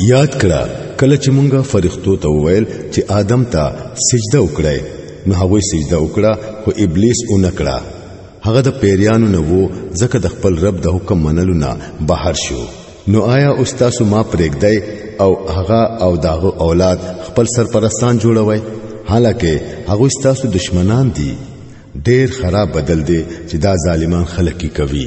یاد کړه کله چې مونږه فرښتو ته وویل چې آدم ته سجده وکړای نو هغه سجده وکړه خو ابلیس اون کړه هغه د پیریانو نه وو ځکه د خپل رب د حکم منلو نه بهر شو نو آیا استاد ما پرېږدای او هغه او داغه اولاد خپل سرپرستان جوړوي حالکه هغه ستاسو دشمنان دي ډېر خراب بدل دي چې دا ظالمان خلک کوي